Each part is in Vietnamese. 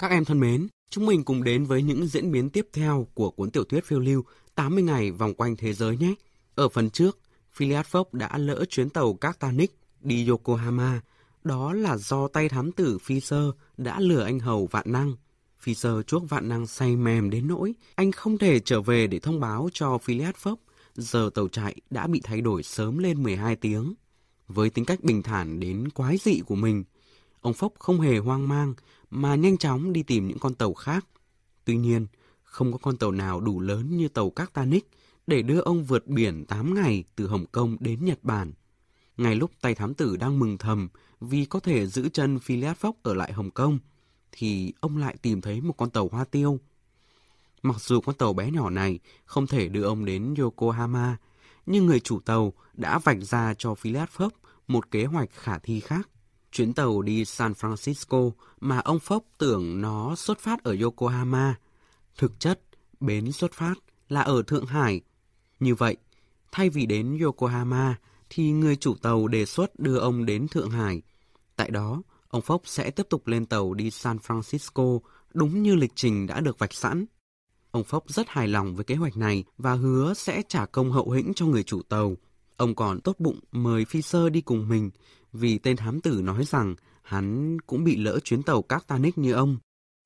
Các em thân mến, chúng mình cùng đến với những diễn biến tiếp theo của cuốn tiểu thuyết phiêu lưu 80 ngày vòng quanh thế giới nhé. Ở phần trước, Phileas Fogg đã lỡ chuyến tàu Captanic đi Yokohama. Đó là do tay thám tử Fisher đã lừa anh hầu vạn năng. Fisher chuốc vạn năng say mềm đến nỗi anh không thể trở về để thông báo cho Phileas Fogg giờ tàu chạy đã bị thay đổi sớm lên 12 tiếng. Với tính cách bình thản đến quái dị của mình, ông Phốc không hề hoang mang mà nhanh chóng đi tìm những con tàu khác. Tuy nhiên, không có con tàu nào đủ lớn như tàu Captanic để đưa ông vượt biển 8 ngày từ Hồng Kông đến Nhật Bản. Ngay lúc tay thám tử đang mừng thầm vì có thể giữ chân Phileas Fogg ở lại Hồng Kông, thì ông lại tìm thấy một con tàu hoa tiêu. Mặc dù con tàu bé nhỏ này không thể đưa ông đến Yokohama, nhưng người chủ tàu đã vạch ra cho Phileas Fogg một kế hoạch khả thi khác. Chuyến tàu đi San Francisco mà ông Phốc tưởng nó xuất phát ở Yokohama. Thực chất, bến xuất phát là ở Thượng Hải. Như vậy, thay vì đến Yokohama, thì người chủ tàu đề xuất đưa ông đến Thượng Hải. Tại đó, ông Phốc sẽ tiếp tục lên tàu đi San Francisco đúng như lịch trình đã được vạch sẵn. Ông Phốc rất hài lòng với kế hoạch này và hứa sẽ trả công hậu hĩnh cho người chủ tàu. Ông còn tốt bụng mời phi sơ đi cùng mình vì tên thám tử nói rằng hắn cũng bị lỡ chuyến tàu Captanic như ông.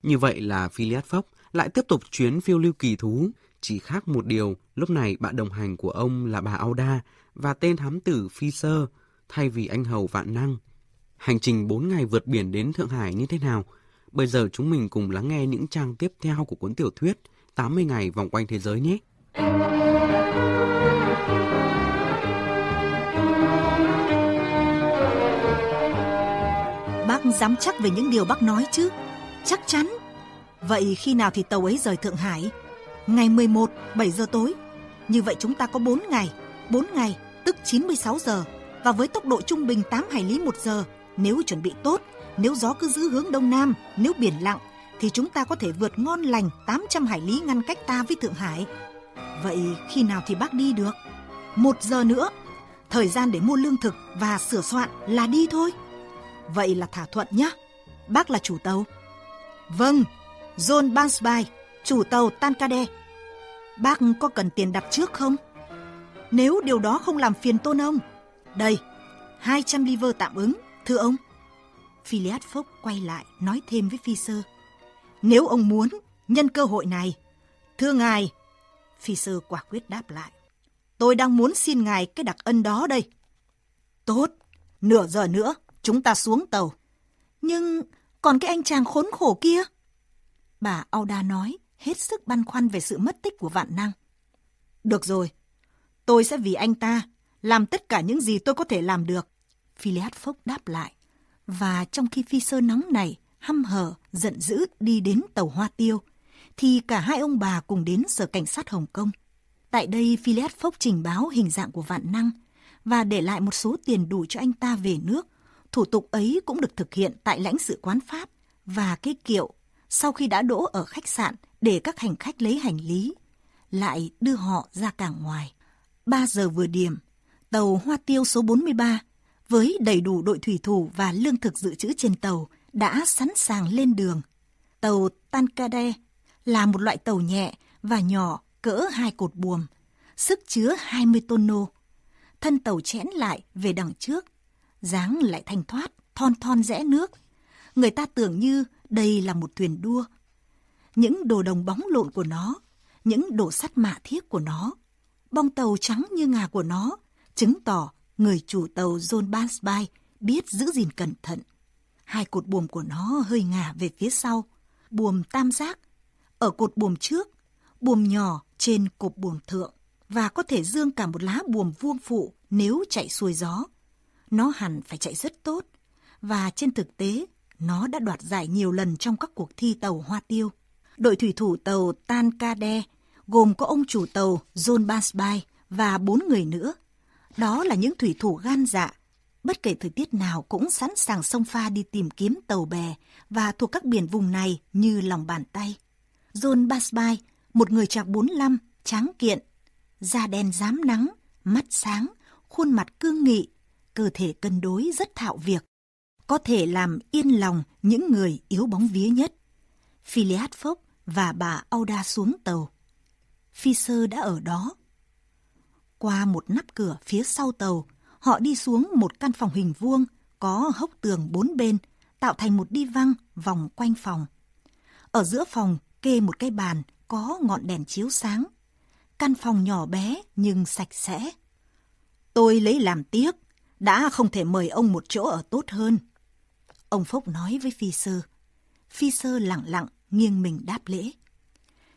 Như vậy là Phileas Fogg lại tiếp tục chuyến phiêu lưu kỳ thú. Chỉ khác một điều, lúc này bạn đồng hành của ông là bà Auda và tên thám tử Fisher thay vì anh hầu vạn năng. Hành trình 4 ngày vượt biển đến Thượng Hải như thế nào? Bây giờ chúng mình cùng lắng nghe những trang tiếp theo của cuốn tiểu thuyết 80 ngày vòng quanh thế giới nhé. Dám chắc về những điều bác nói chứ? Chắc chắn. Vậy khi nào thì tàu ấy rời Thượng Hải? Ngày 11, 7 giờ tối. Như vậy chúng ta có 4 ngày. 4 ngày, tức 96 giờ. Và với tốc độ trung bình 8 hải lý một giờ, nếu chuẩn bị tốt, nếu gió cứ giữ hướng đông nam, nếu biển lặng, thì chúng ta có thể vượt ngon lành 800 hải lý ngăn cách ta với Thượng Hải. Vậy khi nào thì bác đi được? Một giờ nữa. Thời gian để mua lương thực và sửa soạn là đi thôi. Vậy là thỏa thuận nhé. Bác là chủ tàu. Vâng, John Bansby, chủ tàu Tancade. Bác có cần tiền đặt trước không? Nếu điều đó không làm phiền tôn ông. Đây, 200 liver tạm ứng, thưa ông. Phileas Fogg quay lại nói thêm với Phi Sơ. Nếu ông muốn, nhân cơ hội này. Thưa ngài, phi sư quả quyết đáp lại. Tôi đang muốn xin ngài cái đặc ân đó đây. Tốt, nửa giờ nữa chúng ta xuống tàu. Nhưng còn cái anh chàng khốn khổ kia? Bà Auda nói, hết sức băn khoăn về sự mất tích của vạn năng. Được rồi, tôi sẽ vì anh ta làm tất cả những gì tôi có thể làm được. Phileas Fogg đáp lại. Và trong khi phi sơ nóng này hăm hở, giận dữ đi đến tàu Hoa Tiêu, thì cả hai ông bà cùng đến sở cảnh sát Hồng Kông. Tại đây, Phileas Fogg trình báo hình dạng của vạn năng và để lại một số tiền đủ cho anh ta về nước. Thủ tục ấy cũng được thực hiện tại lãnh sự quán Pháp và cái kiệu sau khi đã đỗ ở khách sạn để các hành khách lấy hành lý, lại đưa họ ra cảng ngoài. 3 giờ vừa điểm, tàu Hoa Tiêu số 43 với đầy đủ đội thủy thủ và lương thực dự trữ trên tàu đã sẵn sàng lên đường. Tàu Tankade là một loại tàu nhẹ và nhỏ cỡ hai cột buồm, sức chứa 20 nô. Thân tàu chẽn lại về đằng trước, dáng lại thanh thoát, thon thon rẽ nước. Người ta tưởng như đây là một thuyền đua. Những đồ đồng bóng lộn của nó, những đồ sắt mạ thiết của nó, bong tàu trắng như ngà của nó, chứng tỏ người chủ tàu John Bansby biết giữ gìn cẩn thận. Hai cột buồm của nó hơi ngả về phía sau, buồm tam giác, ở cột buồm trước, buồm nhỏ trên cột buồm thượng và có thể dương cả một lá buồm vuông phụ nếu chạy xuôi gió. Nó hẳn phải chạy rất tốt và trên thực tế nó đã đoạt giải nhiều lần trong các cuộc thi tàu hoa tiêu. Đội thủy thủ tàu Tankade gồm có ông chủ tàu John Basby và bốn người nữa. Đó là những thủy thủ gan dạ bất kể thời tiết nào cũng sẵn sàng sông pha đi tìm kiếm tàu bè và thuộc các biển vùng này như lòng bàn tay. John Basby, một người chạc 45, tráng kiện, da đen dám nắng, mắt sáng, khuôn mặt cương nghị, cơ thể cân đối rất thạo việc, có thể làm yên lòng những người yếu bóng vía nhất. Phileas Phốc và bà Auda xuống tàu. Fisher đã ở đó. Qua một nắp cửa phía sau tàu, họ đi xuống một căn phòng hình vuông có hốc tường bốn bên, tạo thành một đi văng vòng quanh phòng. Ở giữa phòng kê một cái bàn có ngọn đèn chiếu sáng. Căn phòng nhỏ bé nhưng sạch sẽ. Tôi lấy làm tiếc, đã không thể mời ông một chỗ ở tốt hơn. Ông Phúc nói với Phi Sơ. Phi Sơ lặng lặng nghiêng mình đáp lễ.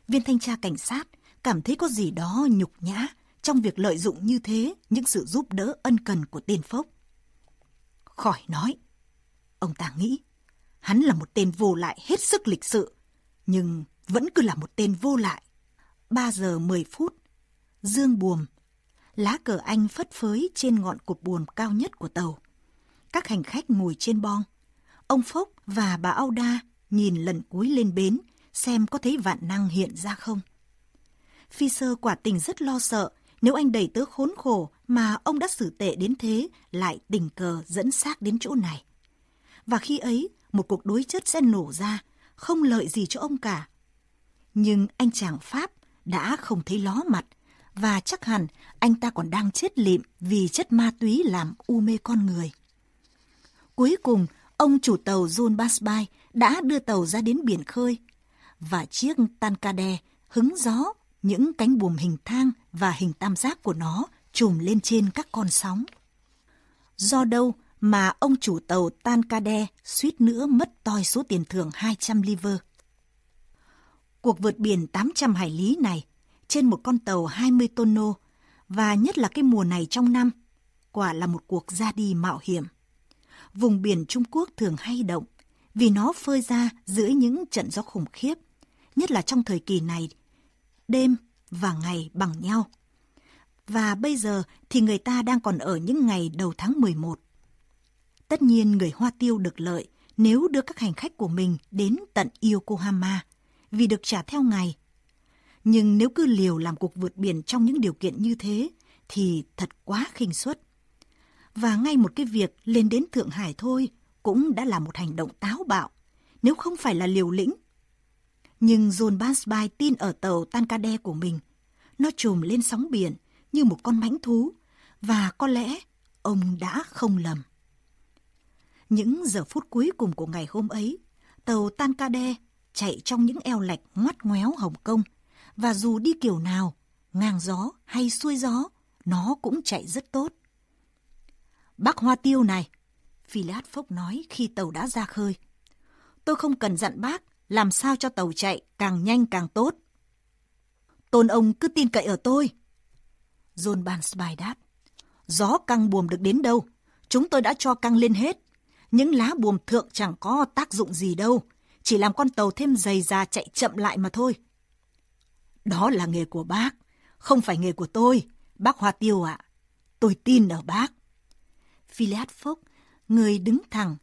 Viên thanh tra cảnh sát cảm thấy có gì đó nhục nhã trong việc lợi dụng như thế những sự giúp đỡ ân cần của tên Phúc. Khỏi nói. Ông ta nghĩ, hắn là một tên vô lại hết sức lịch sự, nhưng vẫn cứ là một tên vô lại. 3 giờ 10 phút, dương buồm, lá cờ Anh phất phới trên ngọn cột buồm cao nhất của tàu. Các hành khách ngồi trên bong. Ông Phúc và bà Auda nhìn lần cuối lên bến xem có thấy vạn năng hiện ra không. Phi sơ quả tình rất lo sợ nếu anh đầy tớ khốn khổ mà ông đã xử tệ đến thế lại tình cờ dẫn xác đến chỗ này. Và khi ấy, một cuộc đối chất sẽ nổ ra, không lợi gì cho ông cả. Nhưng anh chàng Pháp đã không thấy ló mặt, và chắc hẳn anh ta còn đang chết lịm vì chất ma túy làm u mê con người. Cuối cùng, ông chủ tàu John Basby đã đưa tàu ra đến biển khơi, và chiếc Tankade hứng gió những cánh buồm hình thang và hình tam giác của nó trùm lên trên các con sóng. Do đâu mà ông chủ tàu Tankade suýt nữa mất toi số tiền thưởng 200 liver. Cuộc vượt biển 800 hải lý này trên một con tàu 20 tonno và nhất là cái mùa này trong năm, quả là một cuộc ra đi mạo hiểm. Vùng biển Trung Quốc thường hay động vì nó phơi ra giữa những trận gió khủng khiếp, nhất là trong thời kỳ này đêm và ngày bằng nhau. Và bây giờ thì người ta đang còn ở những ngày đầu tháng 11. Tất nhiên người Hoa Tiêu được lợi nếu đưa các hành khách của mình đến tận Yokohama vì được trả theo ngày. Nhưng nếu cứ liều làm cuộc vượt biển trong những điều kiện như thế thì thật quá khinh suất. Và ngay một cái việc lên đến Thượng Hải thôi cũng đã là một hành động táo bạo, nếu không phải là liều lĩnh nhưng John Bansby tin ở tàu Tankade của mình. Nó trùm lên sóng biển như một con mãnh thú, và có lẽ ông đã không lầm. Những giờ phút cuối cùng của ngày hôm ấy, tàu Tankade chạy trong những eo lạch ngoắt ngoéo Hồng Kông, và dù đi kiểu nào, ngang gió hay xuôi gió, nó cũng chạy rất tốt. Bác Hoa Tiêu này, Phileas Phốc nói khi tàu đã ra khơi. Tôi không cần dặn bác làm sao cho tàu chạy càng nhanh càng tốt. Tôn ông cứ tin cậy ở tôi. John Bansby đáp. Gió căng buồm được đến đâu, chúng tôi đã cho căng lên hết. Những lá buồm thượng chẳng có tác dụng gì đâu, chỉ làm con tàu thêm dày da chạy chậm lại mà thôi. Đó là nghề của bác, không phải nghề của tôi, bác Hoa Tiêu ạ. Tôi tin ở bác. Philead Fogg, người đứng thẳng,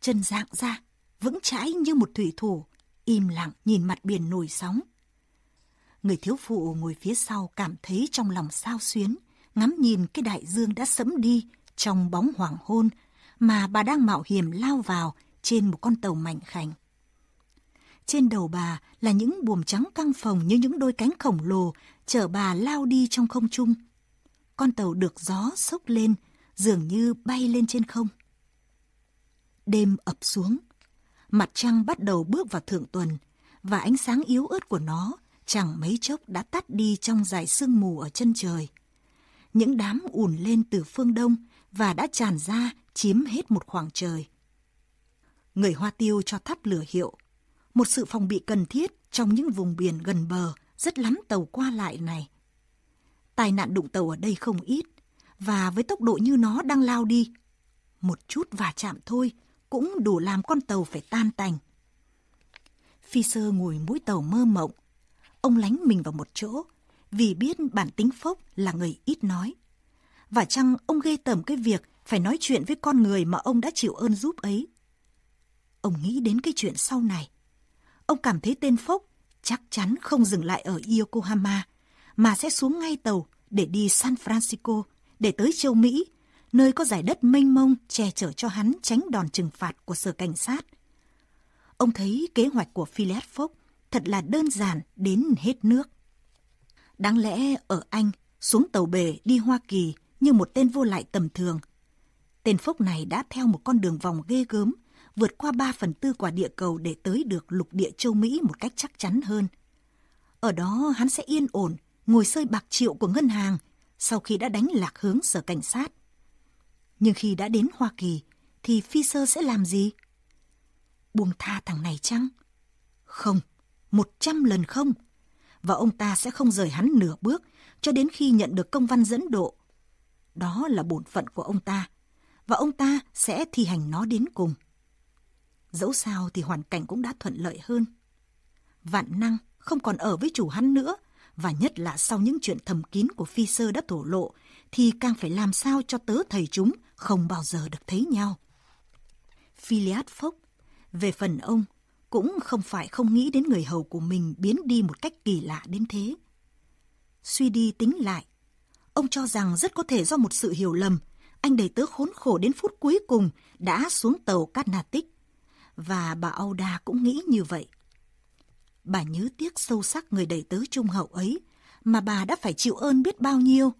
chân dạng ra, vững chãi như một thủy thủ, im lặng nhìn mặt biển nổi sóng. Người thiếu phụ ngồi phía sau cảm thấy trong lòng sao xuyến, ngắm nhìn cái đại dương đã sẫm đi trong bóng hoàng hôn mà bà đang mạo hiểm lao vào trên một con tàu mảnh khảnh. Trên đầu bà là những buồm trắng căng phồng như những đôi cánh khổng lồ chở bà lao đi trong không trung. Con tàu được gió sốc lên, dường như bay lên trên không. Đêm ập xuống, mặt trăng bắt đầu bước vào thượng tuần và ánh sáng yếu ớt của nó chẳng mấy chốc đã tắt đi trong dải sương mù ở chân trời. Những đám ùn lên từ phương đông và đã tràn ra chiếm hết một khoảng trời. Người Hoa Tiêu cho thắp lửa hiệu, một sự phòng bị cần thiết trong những vùng biển gần bờ rất lắm tàu qua lại này. Tai nạn đụng tàu ở đây không ít, và với tốc độ như nó đang lao đi, một chút va chạm thôi cũng đủ làm con tàu phải tan tành. Phi sơ ngồi mũi tàu mơ mộng. Ông lánh mình vào một chỗ, vì biết bản tính phốc là người ít nói. Và chăng ông ghê tởm cái việc phải nói chuyện với con người mà ông đã chịu ơn giúp ấy. Ông nghĩ đến cái chuyện sau này. Ông cảm thấy tên phốc chắc chắn không dừng lại ở Yokohama, mà sẽ xuống ngay tàu để đi San Francisco, để tới châu Mỹ nơi có giải đất mênh mông che chở cho hắn tránh đòn trừng phạt của sở cảnh sát. Ông thấy kế hoạch của Phileas Phốc thật là đơn giản đến hết nước. Đáng lẽ ở Anh, xuống tàu bể đi Hoa Kỳ như một tên vô lại tầm thường. Tên Phốc này đã theo một con đường vòng ghê gớm, vượt qua 3 phần tư quả địa cầu để tới được lục địa châu Mỹ một cách chắc chắn hơn. Ở đó hắn sẽ yên ổn, ngồi sơi bạc triệu của ngân hàng sau khi đã đánh lạc hướng sở cảnh sát. Nhưng khi đã đến Hoa Kỳ, thì Fisher sẽ làm gì? Buông tha thằng này chăng? Không, một trăm lần không. Và ông ta sẽ không rời hắn nửa bước cho đến khi nhận được công văn dẫn độ. Đó là bổn phận của ông ta, và ông ta sẽ thi hành nó đến cùng. Dẫu sao thì hoàn cảnh cũng đã thuận lợi hơn. Vạn năng không còn ở với chủ hắn nữa, và nhất là sau những chuyện thầm kín của phi sơ đã thổ lộ, thì càng phải làm sao cho tớ thầy chúng không bao giờ được thấy nhau. Philiad Phốc, về phần ông, cũng không phải không nghĩ đến người hầu của mình biến đi một cách kỳ lạ đến thế. Suy đi tính lại, ông cho rằng rất có thể do một sự hiểu lầm, anh đầy tớ khốn khổ đến phút cuối cùng đã xuống tàu Carnatic, và bà Auda cũng nghĩ như vậy. Bà nhớ tiếc sâu sắc người đầy tớ trung hậu ấy, mà bà đã phải chịu ơn biết bao nhiêu.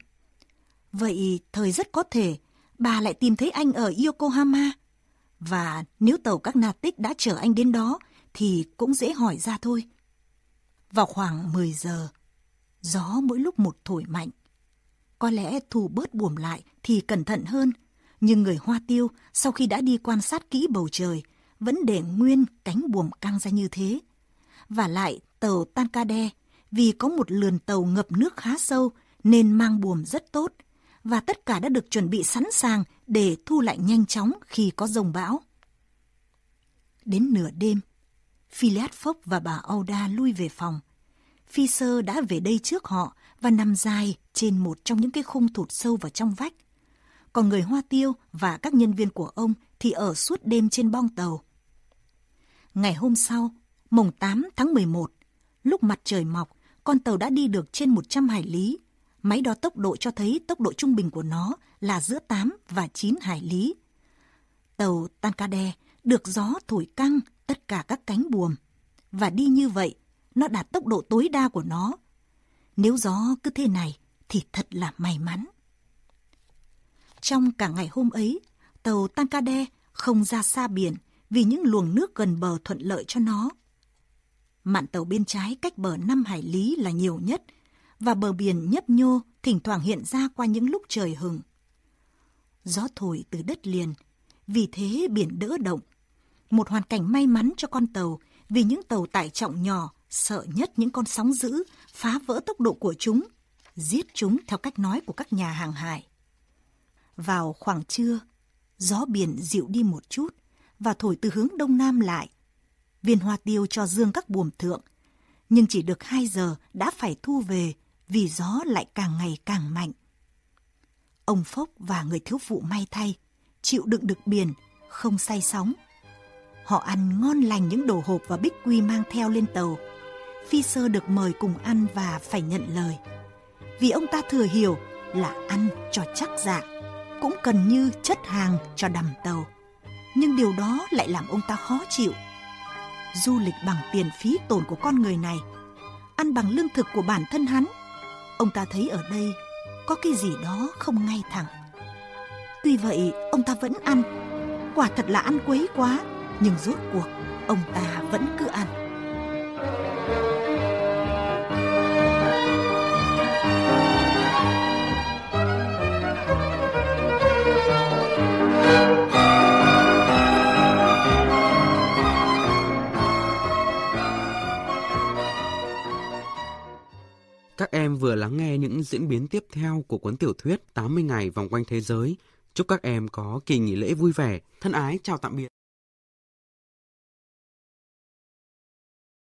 Vậy thời rất có thể bà lại tìm thấy anh ở Yokohama. Và nếu tàu các Natic đã chở anh đến đó thì cũng dễ hỏi ra thôi. Vào khoảng 10 giờ, gió mỗi lúc một thổi mạnh. Có lẽ thù bớt buồm lại thì cẩn thận hơn, nhưng người Hoa Tiêu sau khi đã đi quan sát kỹ bầu trời vẫn để nguyên cánh buồm căng ra như thế. Và lại tàu Tankade vì có một lườn tàu ngập nước khá sâu nên mang buồm rất tốt và tất cả đã được chuẩn bị sẵn sàng để thu lại nhanh chóng khi có rồng bão. Đến nửa đêm, Philead Phốc và bà Auda lui về phòng. Phi sơ đã về đây trước họ và nằm dài trên một trong những cái khung thụt sâu vào trong vách. Còn người Hoa Tiêu và các nhân viên của ông thì ở suốt đêm trên bong tàu. Ngày hôm sau, mùng 8 tháng 11, lúc mặt trời mọc, con tàu đã đi được trên 100 hải lý. Máy đo tốc độ cho thấy tốc độ trung bình của nó là giữa 8 và 9 hải lý. Tàu Tankade được gió thổi căng tất cả các cánh buồm. Và đi như vậy, nó đạt tốc độ tối đa của nó. Nếu gió cứ thế này thì thật là may mắn. Trong cả ngày hôm ấy, tàu Tankade không ra xa biển vì những luồng nước gần bờ thuận lợi cho nó. Mạn tàu bên trái cách bờ 5 hải lý là nhiều nhất, và bờ biển nhấp nhô thỉnh thoảng hiện ra qua những lúc trời hừng. Gió thổi từ đất liền, vì thế biển đỡ động. Một hoàn cảnh may mắn cho con tàu vì những tàu tải trọng nhỏ sợ nhất những con sóng dữ phá vỡ tốc độ của chúng, giết chúng theo cách nói của các nhà hàng hải. Vào khoảng trưa, gió biển dịu đi một chút và thổi từ hướng đông nam lại. Viên hoa tiêu cho dương các buồm thượng, nhưng chỉ được 2 giờ đã phải thu về vì gió lại càng ngày càng mạnh. Ông Phốc và người thiếu phụ may thay, chịu đựng được biển, không say sóng. Họ ăn ngon lành những đồ hộp và bích quy mang theo lên tàu. Phi sơ được mời cùng ăn và phải nhận lời. Vì ông ta thừa hiểu là ăn cho chắc dạ, cũng cần như chất hàng cho đầm tàu. Nhưng điều đó lại làm ông ta khó chịu. Du lịch bằng tiền phí tổn của con người này, ăn bằng lương thực của bản thân hắn ông ta thấy ở đây có cái gì đó không ngay thẳng. Tuy vậy, ông ta vẫn ăn. Quả thật là ăn quấy quá, nhưng rốt cuộc ông ta vẫn cứ ăn. Diễn biến tiếp theo của cuốn tiểu thuyết 80 ngày vòng quanh thế giới. Chúc các em có kỳ nghỉ lễ vui vẻ. Thân ái, chào tạm biệt.